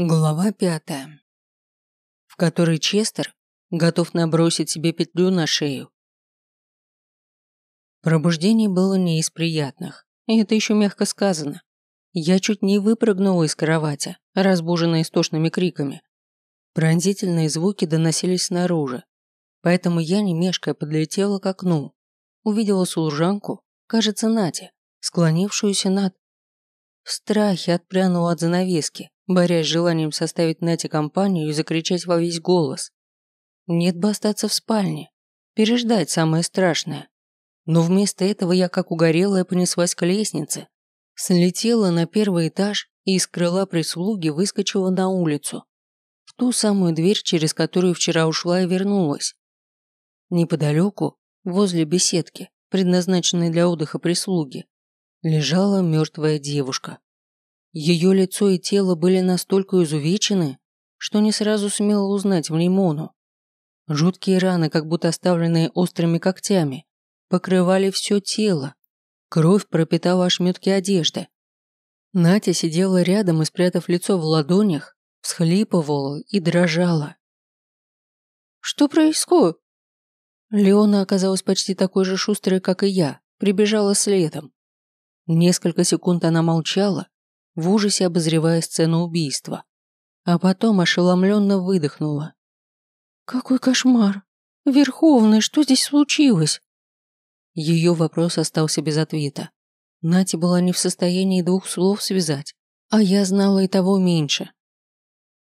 Глава пятая, в которой Честер готов набросить себе петлю на шею. Пробуждение было не из приятных, и это еще мягко сказано. Я чуть не выпрыгнула из кровати, разбуженная истошными криками. Пронзительные звуки доносились снаружи, поэтому я, не мешкая, подлетела к окну. Увидела служанку, кажется, Натя, склонившуюся над... В страхе отпрянула от занавески, борясь с желанием составить Нате компанию и закричать во весь голос. Нет бы остаться в спальне, переждать самое страшное. Но вместо этого я, как угорелая, понеслась к лестнице, слетела на первый этаж и из крыла прислуги выскочила на улицу. В ту самую дверь, через которую вчера ушла и вернулась. Неподалеку, возле беседки, предназначенной для отдыха прислуги, лежала мертвая девушка. Ее лицо и тело были настолько изувечены, что не сразу сумела узнать в ней Мону. Жуткие раны, как будто оставленные острыми когтями, покрывали все тело. Кровь пропитала ошметки одежды. Натя сидела рядом и, спрятав лицо в ладонях, всхлипывала и дрожала. «Что происходит?» Леона оказалась почти такой же шустрой, как и я, прибежала следом. Несколько секунд она молчала, в ужасе обозревая сцену убийства. А потом ошеломленно выдохнула. «Какой кошмар! Верховный, что здесь случилось?» Ее вопрос остался без ответа. Натя была не в состоянии двух слов связать, а я знала и того меньше.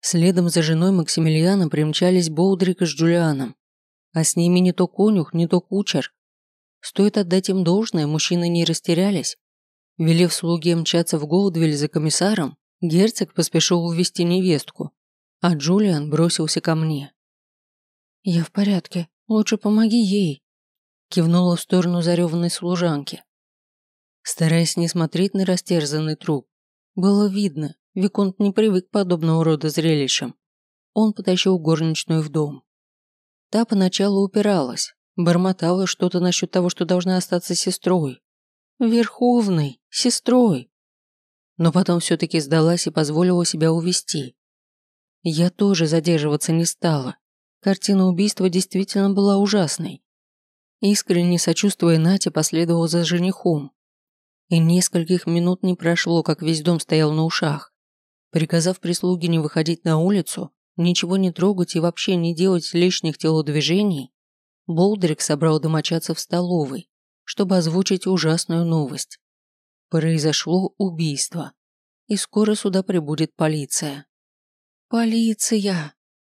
Следом за женой Максимилиана примчались Боудрик с Джулианом, а с ними не то конюх, не то кучер. Стоит отдать им должное, мужчины не растерялись. Велев слуге мчаться в Голдвиль за комиссаром, герцог поспешил увести невестку, а Джулиан бросился ко мне. «Я в порядке, лучше помоги ей», кивнула в сторону зареванной служанки. Стараясь не смотреть на растерзанный труп, было видно, Виконт не привык к подобного рода зрелищам. Он потащил горничную в дом. Та поначалу упиралась, бормотала что-то насчет того, что должна остаться сестрой, Верховной, сестрой. Но потом все-таки сдалась и позволила себя увести. Я тоже задерживаться не стала. Картина убийства действительно была ужасной. Искренне сочувствуя Нате, последовал за женихом. И нескольких минут не прошло, как весь дом стоял на ушах. Приказав прислуге не выходить на улицу, ничего не трогать и вообще не делать лишних телодвижений, Болдрик собрал домочадцев в столовой чтобы озвучить ужасную новость. Произошло убийство, и скоро сюда прибудет полиция. «Полиция!»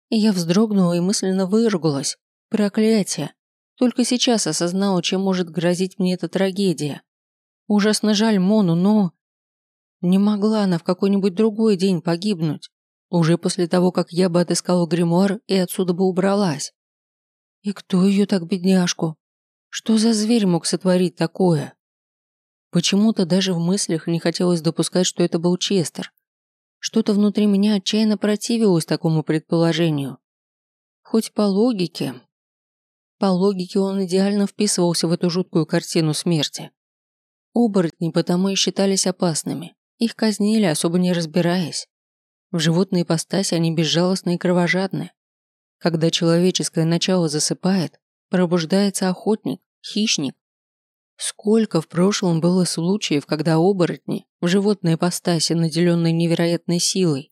Я вздрогнула и мысленно выругалась. Проклятие! Только сейчас осознала, чем может грозить мне эта трагедия. Ужасно жаль Мону, но... Не могла она в какой-нибудь другой день погибнуть, уже после того, как я бы отыскала гримуар и отсюда бы убралась. И кто ее так, бедняжку, что за зверь мог сотворить такое? Почему-то даже в мыслях не хотелось допускать, что это был Честер. Что-то внутри меня отчаянно противилось такому предположению. Хоть по логике... По логике он идеально вписывался в эту жуткую картину смерти. Оборотни потому и считались опасными. Их казнили, особо не разбираясь. В животной ипостаси они безжалостны и кровожадны. Когда человеческое начало засыпает, пробуждается охотник, хищник. Сколько в прошлом было случаев, когда оборотни в животной ипостаси, наделенной невероятной силой,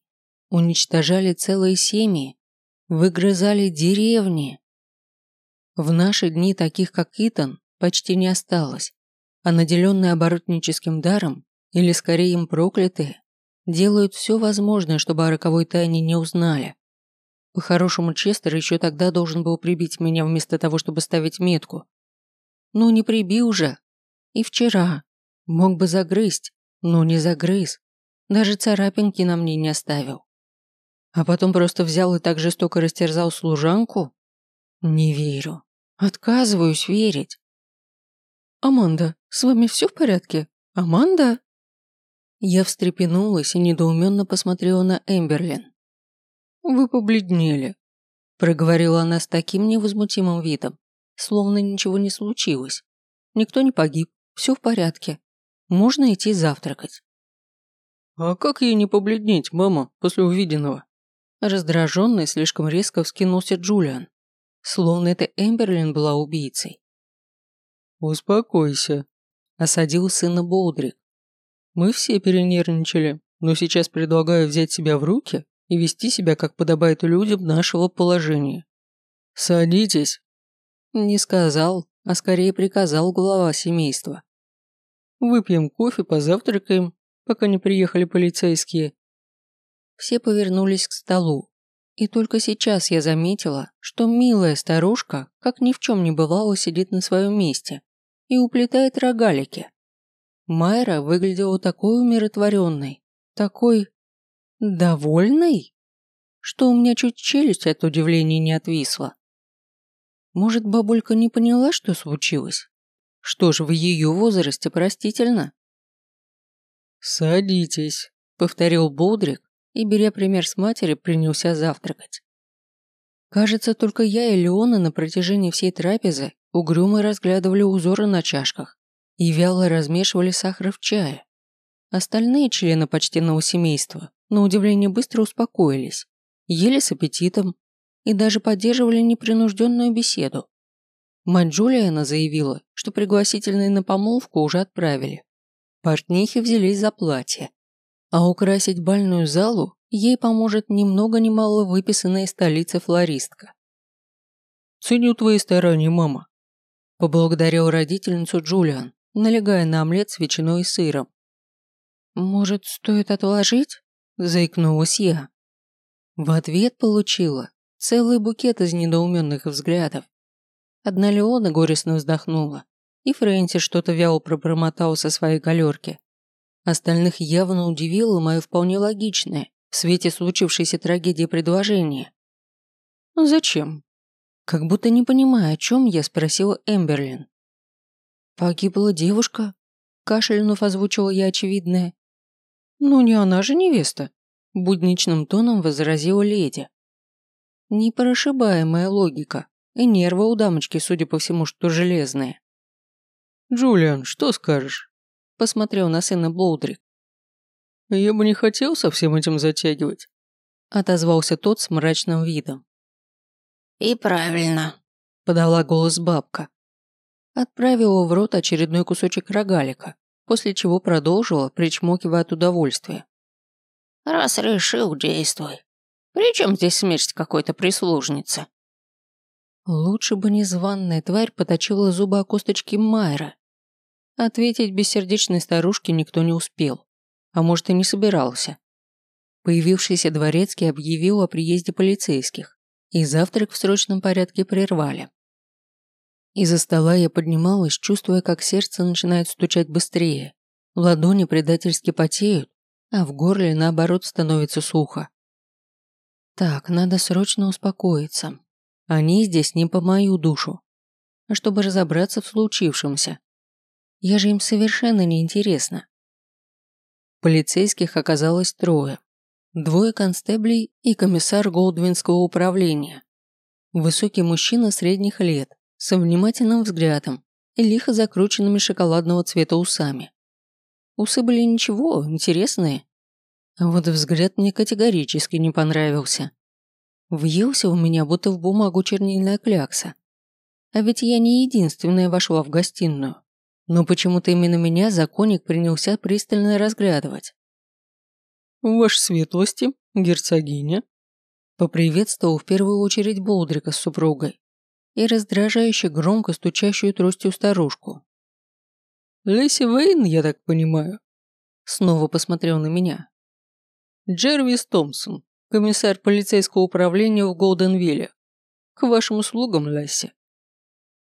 уничтожали целые семьи, выгрызали деревни. В наши дни таких, как Итан, почти не осталось, а наделенные оборотническим даром, или скорее им проклятые, делают все возможное, чтобы о роковой тайне не узнали. По-хорошему, Честер еще тогда должен был прибить меня вместо того, чтобы ставить метку. Ну, не прибил же. И вчера. Мог бы загрызть, но не загрыз. Даже царапинки на мне не оставил. А потом просто взял и так жестоко растерзал служанку? Не верю. Отказываюсь верить. «Аманда, с вами все в порядке? Аманда?» Я встрепенулась и недоуменно посмотрела на Эмберлин. «Вы побледнели», – проговорила она с таким невозмутимым видом, словно ничего не случилось. Никто не погиб, все в порядке. Можно идти завтракать. А как ей не побледнеть, мама, после увиденного? Раздраженный слишком резко вскинулся Джулиан. Словно это Эмберлин была убийцей. «Успокойся», – осадил сына Болдрик. «Мы все перенервничали, но сейчас предлагаю взять себя в руки и вести себя, как подобает людям нашего положения. Садитесь». Не сказал, а скорее приказал глава семейства. «Выпьем кофе, позавтракаем, пока не приехали полицейские». Все повернулись к столу, и только сейчас я заметила, что милая старушка, как ни в чем не бывало, сидит на своем месте и уплетает рогалики. Майра выглядела такой умиротворенной, такой... довольной, что у меня чуть челюсть от удивления не отвисла. Может, бабулька не поняла, что случилось? Что ж, в ее возрасте простительно. «Садитесь», — повторил Бодрик, и, беря пример с матери, принялся завтракать. Кажется, только я и Леона на протяжении всей трапезы угрюмо разглядывали узоры на чашках и вяло размешивали сахар в чае. Остальные члены почтенного семейства, на удивление, быстро успокоились, ели с аппетитом и даже поддерживали непринужденную беседу. Мать Джулиана заявила, что пригласительные на помолвку уже отправили. Портнихи взялись за платье, а украсить бальную залу ей поможет ни много ни мало выписанная из столицы флористка. «Ценю твои старания, мама», – поблагодарил родительницу Джулиан, налегая на омлет с ветчиной и сыром. «Может, стоит отложить?» – заикнулась я. В ответ получила целый букет из недоуменных взглядов. Одна Леона горестно вздохнула, и Фрэнси что-то вяло пробормотал со своей галерки. Остальных явно удивило мое вполне логичное, в свете случившейся трагедии предложение. «Зачем?» Как будто не понимая, о чем я спросила Эмберлин. «Погибла девушка?» Кашлянув озвучила я очевидное. «Ну не она же невеста», будничным тоном возразила леди. Непрошибаемая логика, и нервы у дамочки, судя по всему, что железные. «Джулиан, что скажешь?» посмотрел на сына Болдрик. «Я бы не хотел со всем этим затягивать», – отозвался тот с мрачным видом. «И правильно», – подала голос бабка. Отправила в рот очередной кусочек рогалика, после чего продолжила, причмокивая от удовольствия. «Раз решил, действуй. Причем здесь смерть какой-то прислужницы?» Лучше бы незваная тварь поточила зубы о косточки Майра Ответить бессердечной старушке никто не успел, а может и не собирался. Появившийся дворецкий объявил о приезде полицейских, и завтрак в срочном порядке прервали. Из-за стола я поднималась, чувствуя, как сердце начинает стучать быстрее, ладони предательски потеют, а в горле, наоборот, становится сухо. Так, надо срочно успокоиться. Они здесь не по мою душу, а чтобы разобраться в случившемся. Я же им совершенно не интересна. Полицейских оказалось трое. Двое констеблей и комиссар Голдвинского управления. Высокий мужчина средних лет, со внимательным взглядом и лихо закрученными шоколадного цвета усами. Усы были ничего, интересные. А вот взгляд мне категорически не понравился. Въелся у меня, будто в бумагу чернильная клякса. А ведь я не единственная вошла в гостиную но почему-то именно меня законник принялся пристально разглядывать. «Ваши светлости, герцогиня», поприветствовал в первую очередь Болдрика с супругой и раздражающе громко стучащую тростью старушку. «Леси Вейн, я так понимаю?» Снова посмотрел на меня. «Джервис Томпсон, комиссар полицейского управления в Голденвилле. К вашим услугам, Лесси».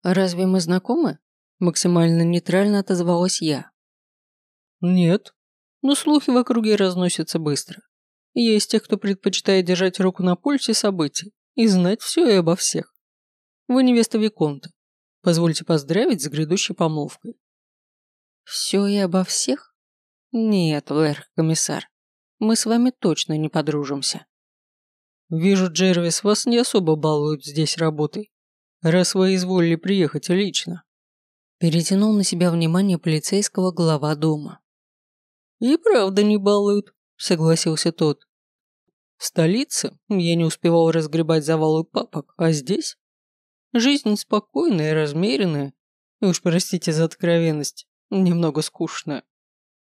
«Разве мы знакомы?» Максимально нейтрально отозвалась я. Нет, но слухи в округе разносятся быстро. Есть те, кто предпочитает держать руку на пульсе событий и знать все и обо всех. Вы невеста Виконта. Позвольте поздравить с грядущей помолвкой. Все и обо всех? Нет, Лэр, комиссар. Мы с вами точно не подружимся. Вижу, Джервис, вас не особо балуют здесь работой, раз вы изволили приехать лично. Перетянул на себя внимание полицейского глава дома. И правда не балуют, согласился тот. В столице я не успевал разгребать завалы папок, а здесь жизнь спокойная и размеренная, и уж простите за откровенность, немного скучная.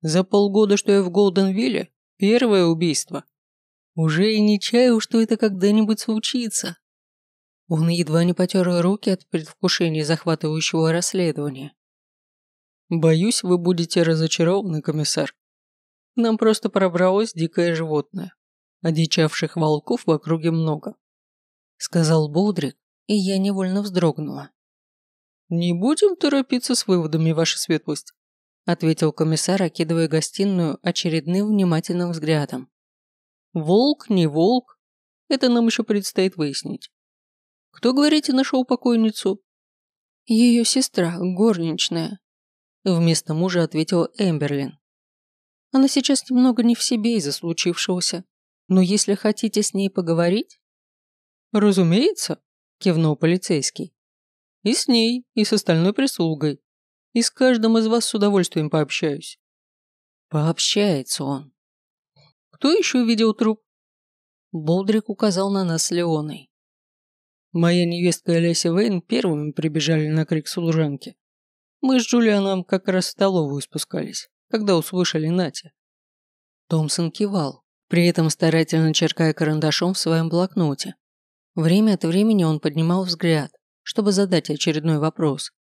За полгода, что я в Голденвилле, первое убийство. Уже и не чаю, что это когда-нибудь случится. Он едва не потер руки от предвкушения захватывающего расследования. «Боюсь, вы будете разочарованы, комиссар. Нам просто пробралось дикое животное. Одичавших волков в округе много», — сказал Болдрик, и я невольно вздрогнула. «Не будем торопиться с выводами, ваша светлость», — ответил комиссар, окидывая гостиную очередным внимательным взглядом. «Волк, не волк, это нам еще предстоит выяснить. Кто, говорите, нашел покойницу?» «Ее сестра, горничная», – вместо мужа ответил Эмберлин. «Она сейчас немного не в себе из-за случившегося, но если хотите с ней поговорить...» «Разумеется», – кивнул полицейский. «И с ней, и с остальной прислугой. И с каждым из вас с удовольствием пообщаюсь». Пообщается он. «Кто еще видел труп?» Болдрик указал на нас с Леоной. Моя невестка и Олеся Вейн первыми прибежали на крик служанки. Мы с Джулианом как раз в столовую спускались, когда услышали Натя. Томпсон кивал, при этом старательно черкая карандашом в своем блокноте. Время от времени он поднимал взгляд, чтобы задать очередной вопрос,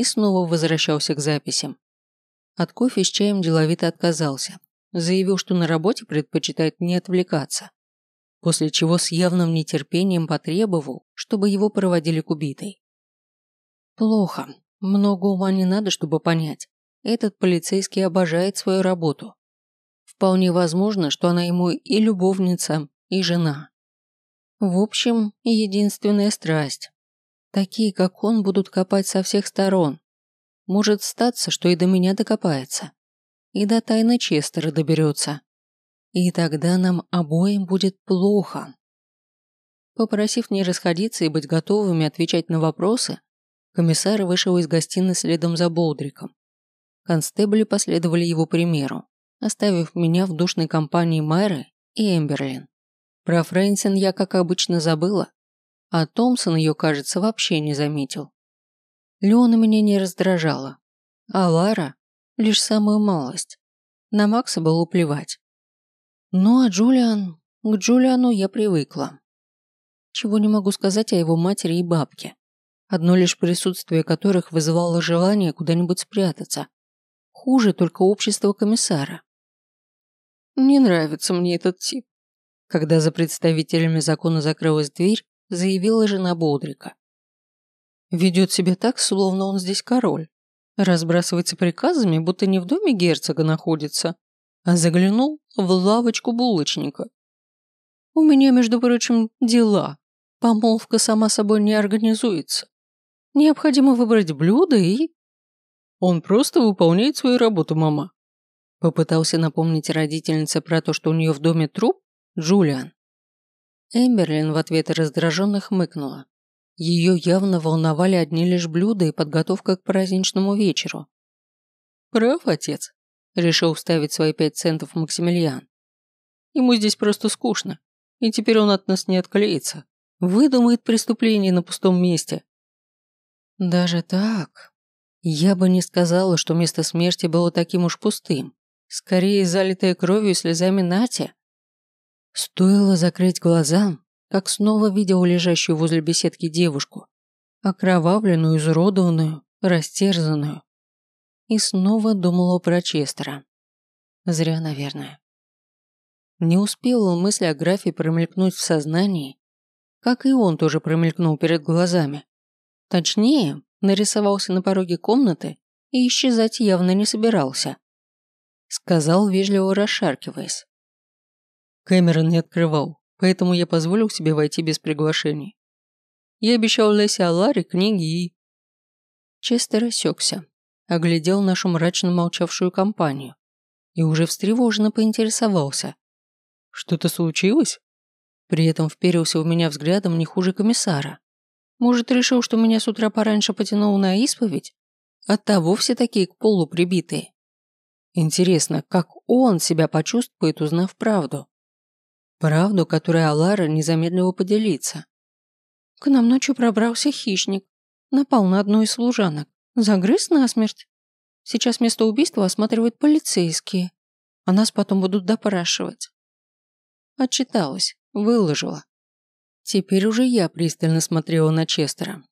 и снова возвращался к записям. От кофе с чаем деловито отказался, заявил, что на работе предпочитает не отвлекаться после чего с явным нетерпением потребовал, чтобы его проводили к убитой. Плохо. Много ума не надо, чтобы понять. Этот полицейский обожает свою работу. Вполне возможно, что она ему и любовница, и жена. В общем, единственная страсть. Такие, как он, будут копать со всех сторон. Может статься, что и до меня докопается. И до тайны Честера доберется. И тогда нам обоим будет плохо. Попросив не расходиться и быть готовыми отвечать на вопросы, комиссар вышел из гостиной следом за Болдриком. Констебли последовали его примеру, оставив меня в душной компании Майры и Эмберлин. Про Фрэнсин я, как обычно, забыла, а Томпсон ее, кажется, вообще не заметил. Леона меня не раздражала, а Лара – лишь самую малость. На Макса было плевать. Ну а Джулиан... К Джулиану я привыкла. Чего не могу сказать о его матери и бабке. Одно лишь присутствие которых вызывало желание куда-нибудь спрятаться. Хуже только общество комиссара. Не нравится мне этот тип. Когда за представителями закона закрылась дверь, заявила жена Бодрика. Ведет себя так, словно он здесь король. Разбрасывается приказами, будто не в доме герцога находится, а заглянул в лавочку булочника. У меня, между прочим, дела. Помолвка сама собой не организуется. Необходимо выбрать блюдо и... Он просто выполняет свою работу, мама. Попытался напомнить родительнице про то, что у нее в доме труп, Джулиан. Эмберлин в ответ раздраженно хмыкнула. Ее явно волновали одни лишь блюда и подготовка к праздничному вечеру. Прав, отец. Решил вставить свои пять центов Максимилиан. Ему здесь просто скучно, и теперь он от нас не отклеится. Выдумает преступление на пустом месте. Даже так? Я бы не сказала, что место смерти было таким уж пустым. Скорее, залитое кровью и слезами Натя. Стоило закрыть глаза, как снова видел лежащую возле беседки девушку. Окровавленную, изуродованную, растерзанную. И снова думала про Честера. Зря, наверное. Не успела мысль о графе промелькнуть в сознании, как и он тоже промелькнул перед глазами. Точнее, нарисовался на пороге комнаты и исчезать явно не собирался. Сказал, вежливо расшаркиваясь. Кэмерон не открывал, поэтому я позволил себе войти без приглашений. Я обещал Лесе Аларе книги и... Честер осекся, оглядел нашу мрачно молчавшую компанию и уже встревоженно поинтересовался. «Что-то случилось?» При этом вперился в меня взглядом не хуже комиссара. Может, решил, что меня с утра пораньше потянул на исповедь? Оттого все такие к полу прибитые. Интересно, как он себя почувствует, узнав правду? Правду, которой Алара не замедлила поделиться. К нам ночью пробрался хищник, напал на одну из служанок, загрыз насмерть. Сейчас место убийства осматривают полицейские, а нас потом будут допрашивать. Отчиталась, выложила. Теперь уже я пристально смотрела на Честера.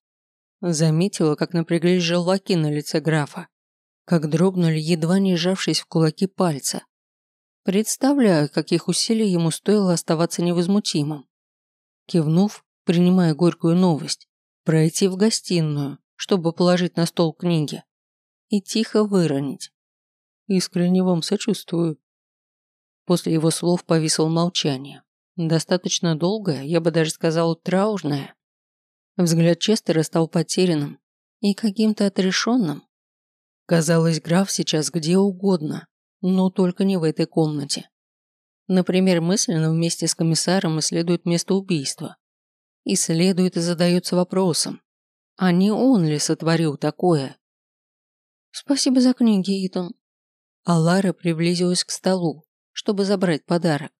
Заметила, как напряглись желваки на лице графа, как дрогнули, едва не сжавшись в кулаки пальца. Представляю, каких усилий ему стоило оставаться невозмутимым. Кивнув, принимая горькую новость, пройти в гостиную, чтобы положить на стол книги, и тихо выронить. Искренне вам сочувствую. После его слов повисло молчание. Достаточно долгое, я бы даже сказал, траурное. Взгляд Честера стал потерянным и каким-то отрешенным. Казалось, граф сейчас где угодно, но только не в этой комнате. Например, мысленно вместе с комиссаром исследует место убийства. Исследует и задается вопросом, а не он ли сотворил такое? «Спасибо за книги, Итан». А Лара приблизилась к столу, чтобы забрать подарок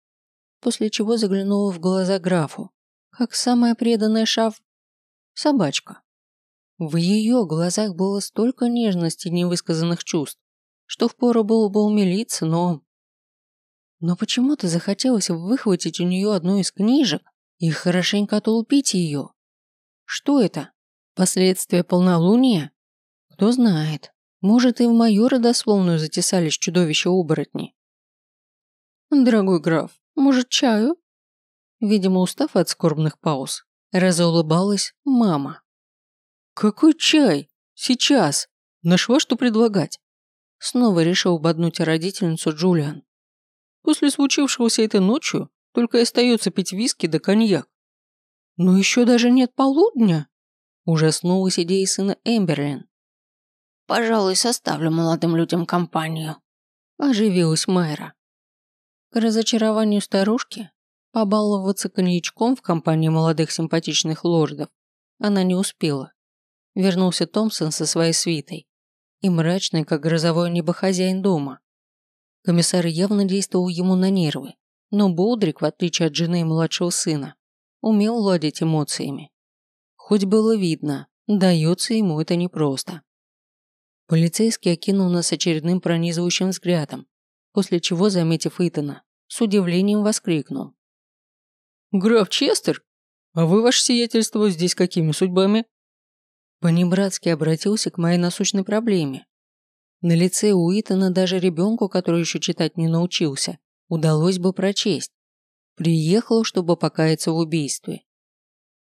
после чего заглянула в глаза графу, как самая преданная шав... собачка. В ее глазах было столько нежности невысказанных чувств, что впору было бы умилиться, но... Но почему-то захотелось выхватить у нее одну из книжек и хорошенько отлупить ее. Что это? Последствия полнолуния? Кто знает. Может, и в мою родословную затесались чудовища-оборотни. Дорогой граф, может, чаю?» Видимо, устав от скорбных пауз, разулыбалась мама. «Какой чай? Сейчас! Нашла, что предлагать!» Снова решил ободнуть родительницу Джулиан. «После случившегося этой ночью только и остается пить виски да коньяк. Но еще даже нет полудня!» Ужаснулась идея сына Эмберлин. «Пожалуй, составлю молодым людям компанию», – оживилась Майра. К разочарованию старушки, побаловаться коньячком в компании молодых симпатичных лордов она не успела. Вернулся Томпсон со своей свитой и мрачный, как грозовое небо хозяин дома. Комиссар явно действовал ему на нервы, но Бодрик, в отличие от жены и младшего сына, умел владеть эмоциями. Хоть было видно, дается ему это непросто. Полицейский окинул нас очередным пронизывающим взглядом после чего, заметив Итана, с удивлением воскликнул. «Граф Честер? А вы, ваше сиятельство, здесь какими судьбами?» Понебратски обратился к моей насущной проблеме. На лице у Итана даже ребенку, который еще читать не научился, удалось бы прочесть. Приехал, чтобы покаяться в убийстве.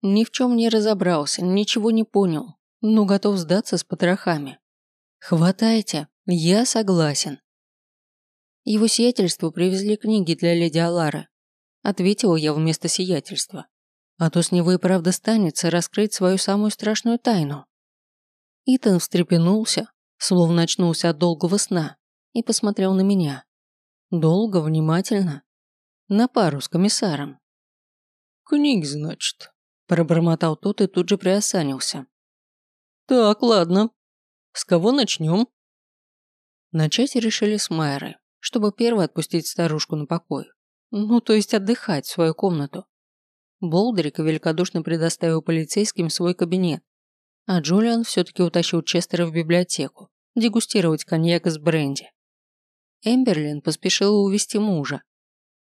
Ни в чем не разобрался, ничего не понял, но готов сдаться с потрохами. Хватайте, я согласен. Его сиятельству привезли книги для леди Алары. Ответила я вместо сиятельства. А то с него и правда станется раскрыть свою самую страшную тайну. Итан встрепенулся, словно очнулся от долгого сна, и посмотрел на меня. Долго, внимательно. На пару с комиссаром. «Книг, значит», – пробормотал тот и тут же приосанился. «Так, ладно. С кого начнем?» Начать решили с Майры чтобы первой отпустить старушку на покой. Ну, то есть отдыхать в свою комнату. Болдерик великодушно предоставил полицейским свой кабинет, а Джулиан все-таки утащил Честера в библиотеку, дегустировать коньяк из бренди. Эмберлин поспешила увести мужа,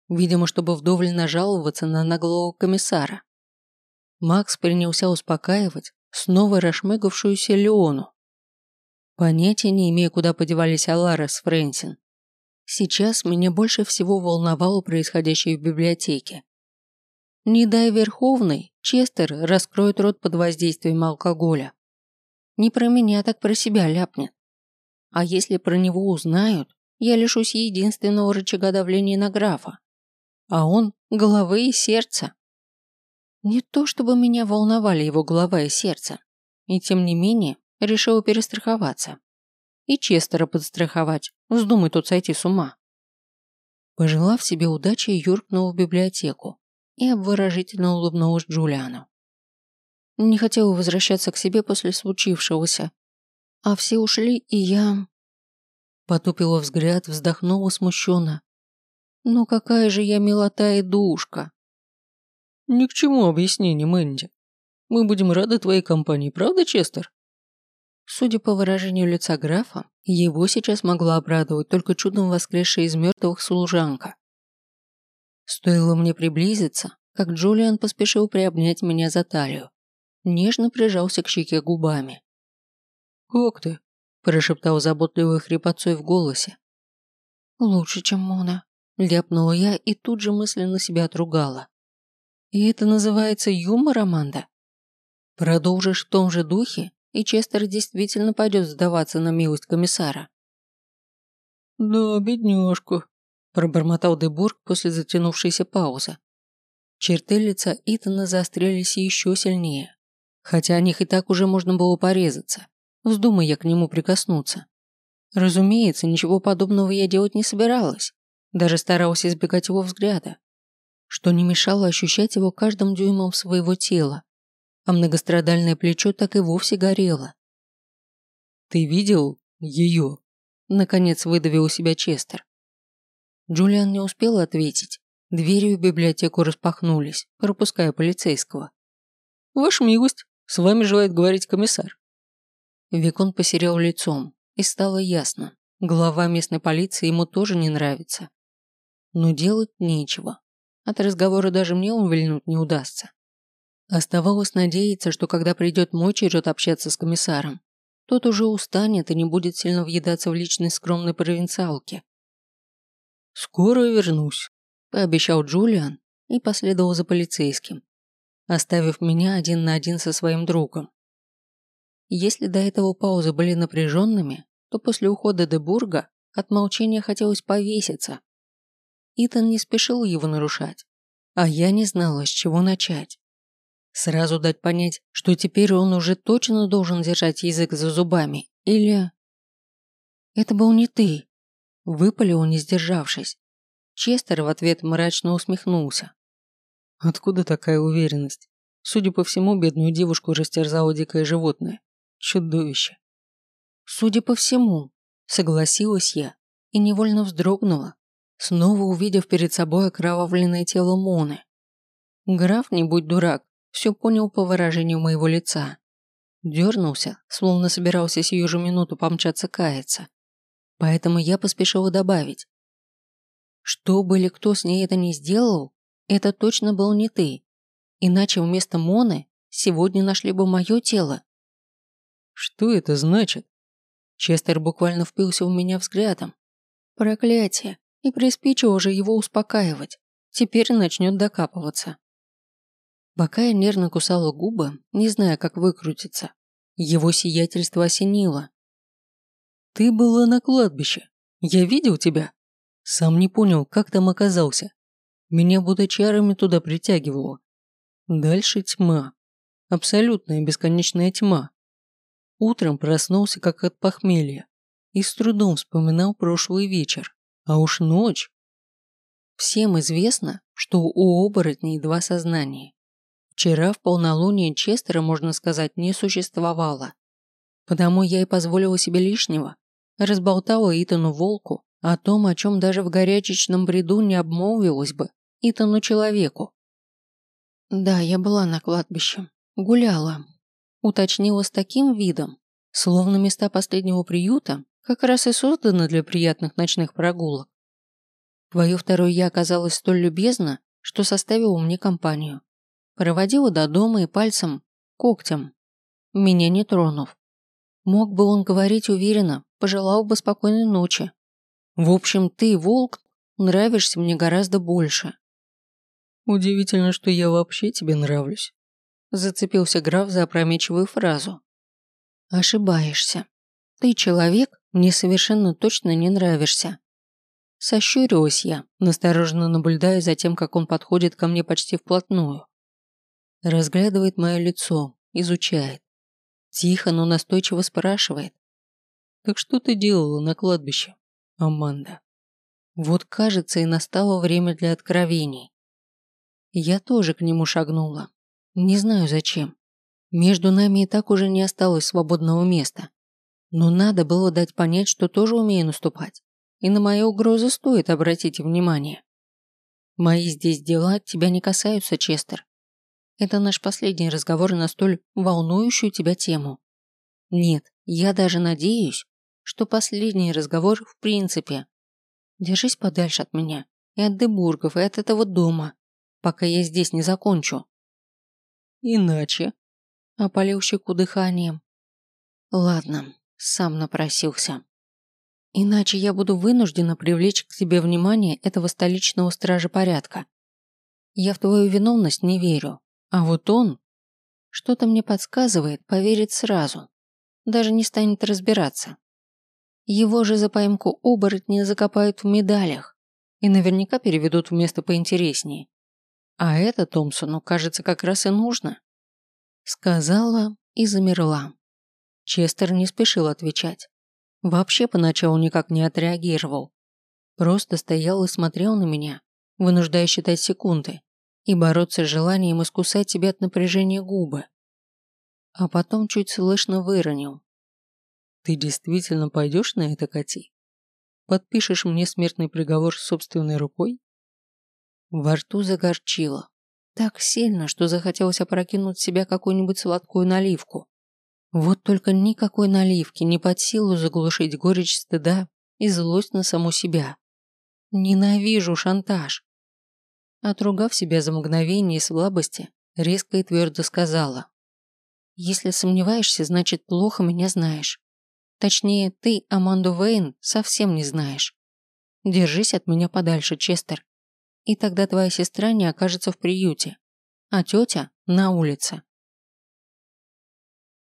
видимо, чтобы вдоволь нажаловаться на наглого комиссара. Макс принялся успокаивать снова расшмыгавшуюся Леону. Понятия не имея, куда подевались Алара с Фрэнсин. Сейчас меня больше всего волновало происходящее в библиотеке. Не дай Верховный, Честер раскроет рот под воздействием алкоголя. Не про меня, так про себя ляпнет. А если про него узнают, я лишусь единственного рычага давления на графа. А он – головы и сердца. Не то чтобы меня волновали его голова и сердце. И тем не менее, решил перестраховаться и Честера подстраховать, вздумай тут сойти с ума. Пожелав себе удачи, юркнул в библиотеку и обворожительно улыбнулась Джулиану. Не хотела возвращаться к себе после случившегося, а все ушли, и я... Потупила взгляд, вздохнула смущенно. «Ну какая же я милота и душка!» «Ни к чему объяснений, Мэнди. Мы будем рады твоей компании, правда, Честер?» Судя по выражению лица графа, его сейчас могла обрадовать только чудом воскресшая из мертвых служанка. Стоило мне приблизиться, как Джулиан поспешил приобнять меня за талию. Нежно прижался к щеке губами. «Как ты?» – прошептал заботливый хрипотцой в голосе. «Лучше, чем Мона», – ляпнула я и тут же мысленно себя отругала. «И это называется юмор, Аманда?» «Продолжишь в том же духе, и Честер действительно пойдет сдаваться на милость комиссара». «Да, бедняжку», – пробормотал Дебург после затянувшейся паузы. Черты лица Итана заострились еще сильнее, хотя о них и так уже можно было порезаться, вздумай я к нему прикоснуться. Разумеется, ничего подобного я делать не собиралась, даже старалась избегать его взгляда, что не мешало ощущать его каждым дюймом своего тела, а многострадальное плечо так и вовсе горело. «Ты видел ее?» – наконец выдавил у себя Честер. Джулиан не успел ответить, Двери в библиотеку распахнулись, пропуская полицейского. «Ваша милость, с вами желает говорить комиссар». Викон посерел лицом, и стало ясно, глава местной полиции ему тоже не нравится. Но делать нечего. От разговора даже мне увильнуть не удастся. Оставалось надеяться, что когда придет мой черед общаться с комиссаром, тот уже устанет и не будет сильно въедаться в личность скромной провинциалки. «Скоро вернусь», пообещал Джулиан и последовал за полицейским, оставив меня один на один со своим другом. Если до этого паузы были напряженными, то после ухода Дебурга от молчания хотелось повеситься. Итан не спешил его нарушать, а я не знала, с чего начать. Сразу дать понять, что теперь он уже точно должен держать язык за зубами, или... «Это был не ты», – выпалил, не сдержавшись. Честер в ответ мрачно усмехнулся. Откуда такая уверенность? Судя по всему, бедную девушку растерзало дикое животное. Чудовище. Судя по всему, согласилась я и невольно вздрогнула, снова увидев перед собой окровавленное тело Моны. Граф, не будь дурак, все понял по выражению моего лица. Дернулся, словно собирался сию же минуту помчаться каяться. Поэтому я поспешила добавить. Что бы или кто с ней это не сделал, это точно был не ты. Иначе вместо Моны сегодня нашли бы мое тело. Что это значит? Честер буквально впился в меня взглядом. Проклятие. И приспичило же его успокаивать. Теперь начнет докапываться. Пока я нервно кусала губы, не зная, как выкрутиться, его сиятельство осенило. «Ты была на кладбище. Я видел тебя?» Сам не понял, как там оказался. Меня будто чарами туда притягивало. Дальше тьма. Абсолютная бесконечная тьма. Утром проснулся как от похмелья и с трудом вспоминал прошлый вечер. А уж ночь. Всем известно, что у оборотней два сознания. Вчера в полнолуние Честера, можно сказать, не существовало. Потому я и позволила себе лишнего. Разболтала Итану Волку, о том, о чем даже в горячечном бреду не обмолвилась бы Итану человеку. Да, я была на кладбище. Гуляла. Уточнила с таким видом, словно места последнего приюта как раз и созданы для приятных ночных прогулок. Твое второе «я» оказалось столь любезно, что составило мне компанию. Проводила до дома и пальцем, когтем, меня не тронув. Мог бы он говорить уверенно, пожелал бы спокойной ночи, в общем, ты, волк, нравишься мне гораздо больше. Удивительно, что я вообще тебе нравлюсь. Зацепился граф за опрометчивую фразу. Ошибаешься. Ты человек, мне совершенно точно не нравишься. Сощурилась я, настороженно наблюдая за тем, как он подходит ко мне почти вплотную. Разглядывает мое лицо, изучает. Тихо, но настойчиво спрашивает. «Так что ты делала на кладбище?» Аманда. Вот, кажется, и настало время для откровений. Я тоже к нему шагнула. Не знаю зачем. Между нами и так уже не осталось свободного места. Но надо было дать понять, что тоже умею наступать. И на мои угрозы стоит обратить внимание. Мои здесь дела тебя не касаются, Честер. Это наш последний разговор на столь волнующую тебя тему. Нет, я даже надеюсь, что последний разговор в принципе. Держись подальше от меня и от Дебургов, и от этого дома, пока я здесь не закончу. Иначе, опалил щеку дыханием. Ладно, сам напросился. Иначе я буду вынуждена привлечь к себе внимание этого столичного стража порядка. Я в твою виновность не верю, а вот он... Что-то мне подсказывает, поверит сразу. Даже не станет разбираться. Его же за поимку оборотня закопают в медалях и наверняка переведут в место поинтереснее. А это Томпсону, кажется, как раз и нужно. Сказала и замерла. Честер не спешил отвечать. Вообще поначалу никак не отреагировал. Просто стоял и смотрел на меня, вынуждая считать секунды и бороться с желанием искусать себе от напряжения губы. А потом чуть слышно выронил. «Ты действительно пойдешь на это, Кати?» Подпишешь мне смертный приговор собственной рукой? Во рту загорчило. Так сильно, что захотелось опрокинуть в себя какую-нибудь сладкую наливку. Вот только никакой наливки не под силу заглушить горечь стыда и злость на саму себя. Ненавижу шантаж. Отругав себя за мгновение слабости, резко и твердо сказала. «Если сомневаешься, значит, плохо меня знаешь. Точнее, ты Аманду Вейн совсем не знаешь. Держись от меня подальше, Честер. И тогда твоя сестра не окажется в приюте, а тетя на улице.